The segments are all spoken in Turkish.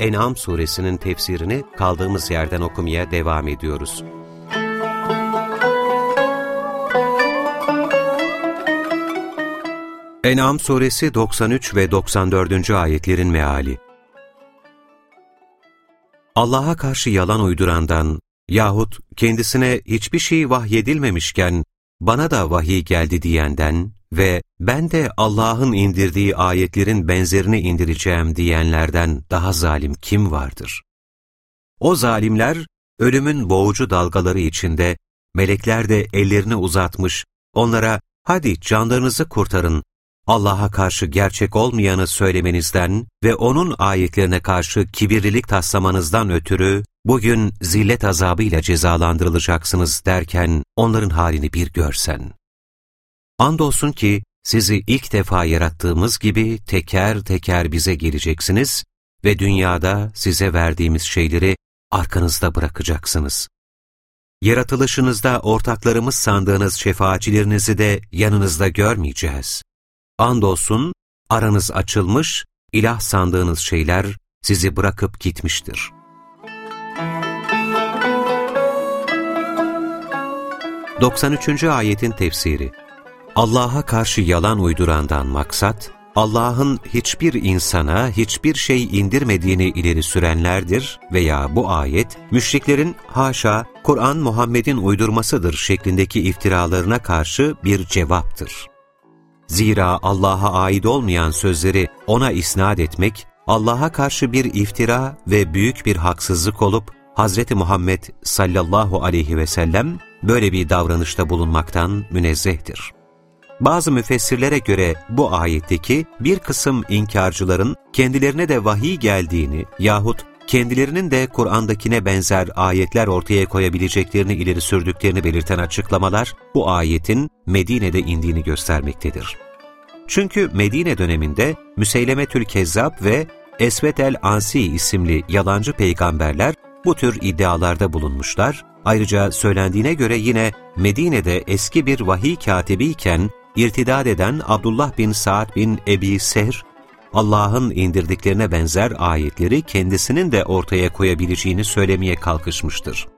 En'am suresinin tefsirini kaldığımız yerden okumaya devam ediyoruz. En'am suresi 93 ve 94. ayetlerin meali Allah'a karşı yalan uydurandan yahut kendisine hiçbir şey vahyedilmemişken bana da vahiy geldi diyenden ve ben de Allah'ın indirdiği ayetlerin benzerini indireceğim diyenlerden daha zalim kim vardır? O zalimler ölümün boğucu dalgaları içinde melekler de ellerini uzatmış onlara hadi canlarınızı kurtarın Allah'a karşı gerçek olmayanı söylemenizden ve O'nun ayetlerine karşı kibirlilik taslamanızdan ötürü bugün zillet azabıyla cezalandırılacaksınız derken onların halini bir görsen. Andolsun ki sizi ilk defa yarattığımız gibi teker teker bize geleceksiniz ve dünyada size verdiğimiz şeyleri arkanızda bırakacaksınız. Yaratılışınızda ortaklarımız sandığınız şefaatçilerinizi de yanınızda görmeyeceğiz. Andolsun aranız açılmış, ilah sandığınız şeyler sizi bırakıp gitmiştir. Doksan üçüncü ayetin tefsiri Allah'a karşı yalan uydurandan maksat, Allah'ın hiçbir insana hiçbir şey indirmediğini ileri sürenlerdir veya bu ayet, müşriklerin haşa Kur'an Muhammed'in uydurmasıdır şeklindeki iftiralarına karşı bir cevaptır. Zira Allah'a ait olmayan sözleri ona isnat etmek, Allah'a karşı bir iftira ve büyük bir haksızlık olup, Hz. Muhammed sallallahu aleyhi ve sellem böyle bir davranışta bulunmaktan münezzehtir. Bazı müfessirlere göre bu ayetteki bir kısım inkarcıların kendilerine de vahiy geldiğini yahut kendilerinin de Kur'an'dakine benzer ayetler ortaya koyabileceklerini ileri sürdüklerini belirten açıklamalar bu ayetin Medine'de indiğini göstermektedir. Çünkü Medine döneminde Müseylemetül Kezzab ve Esvet el-Ansi isimli yalancı peygamberler bu tür iddialarda bulunmuşlar. Ayrıca söylendiğine göre yine Medine'de eski bir vahiy katibiyken irtidad eden Abdullah bin Sa'd bin Ebi Sehr, Allah'ın indirdiklerine benzer ayetleri kendisinin de ortaya koyabileceğini söylemeye kalkışmıştır.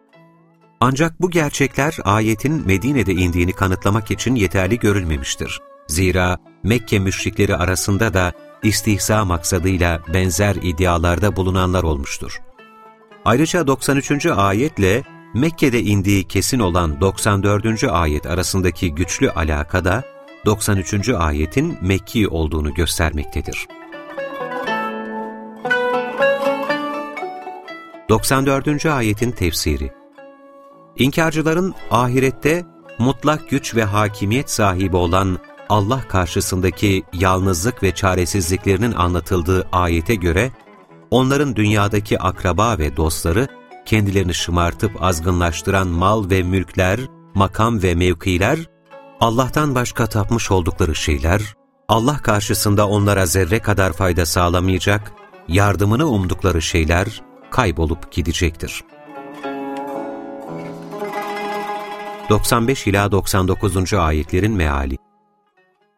Ancak bu gerçekler ayetin Medine'de indiğini kanıtlamak için yeterli görülmemiştir. Zira Mekke müşrikleri arasında da istihza maksadıyla benzer iddialarda bulunanlar olmuştur. Ayrıca 93. ayetle Mekke'de indiği kesin olan 94. ayet arasındaki güçlü alakada 93. ayetin Mekki olduğunu göstermektedir. 94. ayetin tefsiri İnkarcıların ahirette mutlak güç ve hakimiyet sahibi olan Allah karşısındaki yalnızlık ve çaresizliklerinin anlatıldığı ayete göre, onların dünyadaki akraba ve dostları, kendilerini şımartıp azgınlaştıran mal ve mülkler, makam ve mevkiler, Allah'tan başka tapmış oldukları şeyler, Allah karşısında onlara zerre kadar fayda sağlamayacak, yardımını umdukları şeyler kaybolup gidecektir. 95 ila 99. ayetlerin meali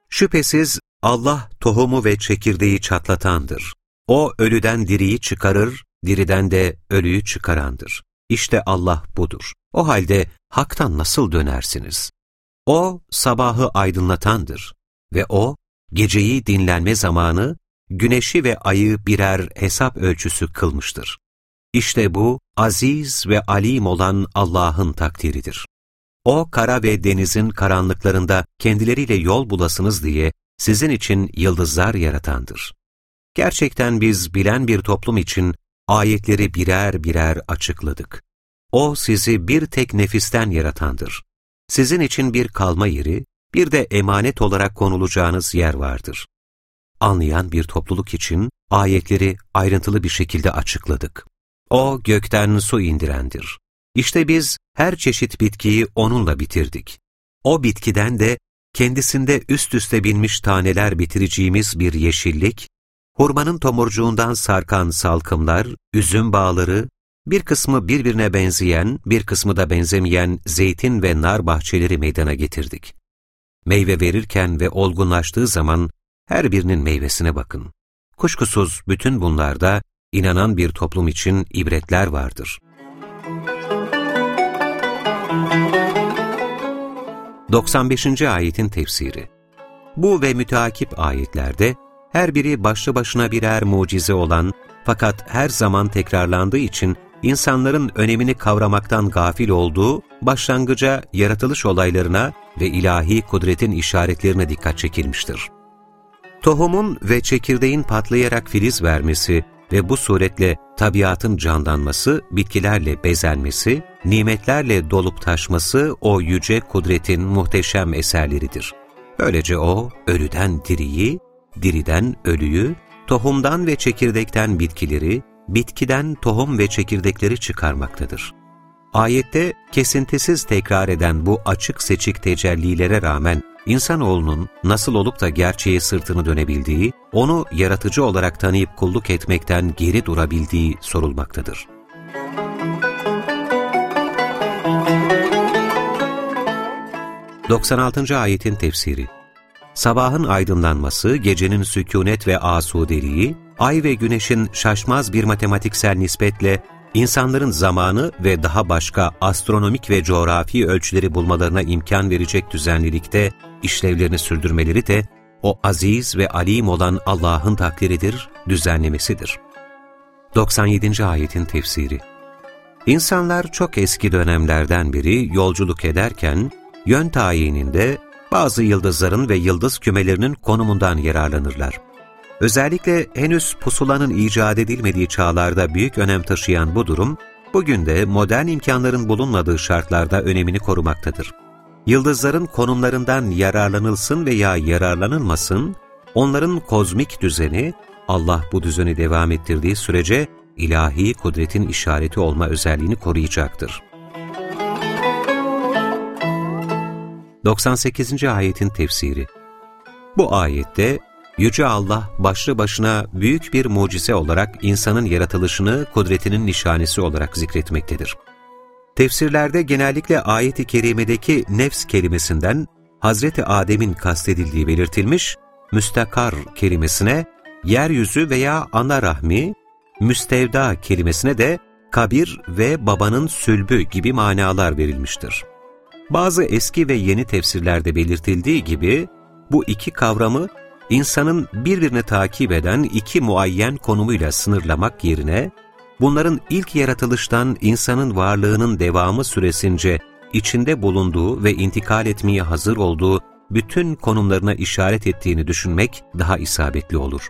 Şüphesiz Allah tohumu ve çekirdeği çatlatandır. O ölüden diriyi çıkarır, diriden de ölüyü çıkarandır. İşte Allah budur. O halde haktan nasıl dönersiniz? O sabahı aydınlatandır ve O geceyi dinlenme zamanı, güneşi ve ayı birer hesap ölçüsü kılmıştır. İşte bu aziz ve alim olan Allah'ın takdiridir. O kara ve denizin karanlıklarında kendileriyle yol bulasınız diye sizin için yıldızlar yaratandır. Gerçekten biz bilen bir toplum için ayetleri birer birer açıkladık. O sizi bir tek nefisten yaratandır. Sizin için bir kalma yeri, bir de emanet olarak konulacağınız yer vardır. Anlayan bir topluluk için ayetleri ayrıntılı bir şekilde açıkladık. O gökten su indirendir. İşte biz her çeşit bitkiyi onunla bitirdik. O bitkiden de kendisinde üst üste binmiş taneler bitireceğimiz bir yeşillik, hurmanın tomurcuğundan sarkan salkımlar, üzüm bağları, bir kısmı birbirine benzeyen, bir kısmı da benzemeyen zeytin ve nar bahçeleri meydana getirdik. Meyve verirken ve olgunlaştığı zaman her birinin meyvesine bakın. Kuşkusuz bütün bunlarda inanan bir toplum için ibretler vardır. 95. ayetin tefsiri Bu ve müteakip ayetlerde her biri başlı başına birer mucize olan fakat her zaman tekrarlandığı için insanların önemini kavramaktan gafil olduğu başlangıca yaratılış olaylarına ve ilahi kudretin işaretlerine dikkat çekilmiştir. Tohumun ve çekirdeğin patlayarak filiz vermesi ve bu suretle tabiatın canlanması, bitkilerle bezenmesi, nimetlerle dolup taşması o yüce kudretin muhteşem eserleridir. Böylece o, ölüden diriyi, diriden ölüyü, tohumdan ve çekirdekten bitkileri, bitkiden tohum ve çekirdekleri çıkarmaktadır. Ayette kesintisiz tekrar eden bu açık seçik tecellilere rağmen insanoğlunun nasıl olup da gerçeğe sırtını dönebildiği, onu yaratıcı olarak tanıyıp kulluk etmekten geri durabildiği sorulmaktadır. ...96. ayetin tefsiri Sabahın aydınlanması, gecenin sükunet ve asudeliği, ay ve güneşin şaşmaz bir matematiksel nispetle insanların zamanı ve daha başka astronomik ve coğrafi ölçüleri bulmalarına imkan verecek düzenlilikte işlevlerini sürdürmeleri de o aziz ve alim olan Allah'ın takdiridir, düzenlemesidir. 97. Ayetin Tefsiri İnsanlar çok eski dönemlerden beri yolculuk ederken, yön tayininde bazı yıldızların ve yıldız kümelerinin konumundan yararlanırlar. Özellikle henüz pusulanın icat edilmediği çağlarda büyük önem taşıyan bu durum, bugün de modern imkanların bulunmadığı şartlarda önemini korumaktadır. Yıldızların konumlarından yararlanılsın veya yararlanılmasın, onların kozmik düzeni, Allah bu düzeni devam ettirdiği sürece ilahi kudretin işareti olma özelliğini koruyacaktır. 98. ayetin tefsiri Bu ayette Yüce Allah başlı başına büyük bir mucize olarak insanın yaratılışını kudretinin nişanesi olarak zikretmektedir. Tefsirlerde genellikle ayet-i kerimedeki nefs kelimesinden Hazreti Adem'in kastedildiği belirtilmiş, müstakar kelimesine yeryüzü veya ana rahmi, müstevda kelimesine de kabir ve babanın sülbü gibi manalar verilmiştir. Bazı eski ve yeni tefsirlerde belirtildiği gibi bu iki kavramı insanın birbirini takip eden iki muayyen konumuyla sınırlamak yerine, bunların ilk yaratılıştan insanın varlığının devamı süresince içinde bulunduğu ve intikal etmeye hazır olduğu bütün konumlarına işaret ettiğini düşünmek daha isabetli olur.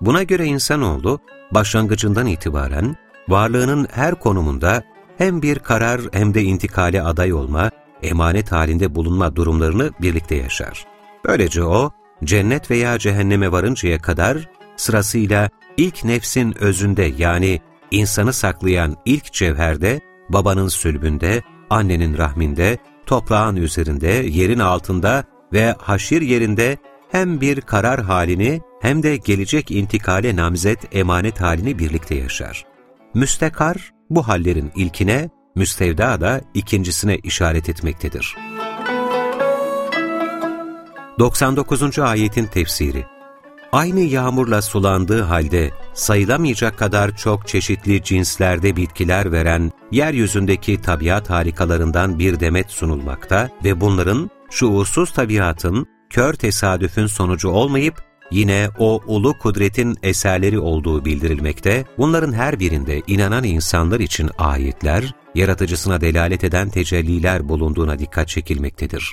Buna göre insanoğlu, başlangıcından itibaren varlığının her konumunda hem bir karar hem de intikale aday olma, emanet halinde bulunma durumlarını birlikte yaşar. Böylece o, cennet veya cehenneme varıncaya kadar sırasıyla ilk nefsin özünde yani insanı saklayan ilk cevherde, babanın sülbünde, annenin rahminde, toprağın üzerinde, yerin altında ve haşir yerinde hem bir karar halini hem de gelecek intikale namzet emanet halini birlikte yaşar. Müstekar bu hallerin ilkine, müstevda da ikincisine işaret etmektedir. 99. ayetin tefsiri Aynı yağmurla sulandığı halde sayılamayacak kadar çok çeşitli cinslerde bitkiler veren yeryüzündeki tabiat harikalarından bir demet sunulmakta ve bunların şuursuz tabiatın, kör tesadüfün sonucu olmayıp yine o ulu kudretin eserleri olduğu bildirilmekte, bunların her birinde inanan insanlar için ayetler, yaratıcısına delalet eden tecelliler bulunduğuna dikkat çekilmektedir.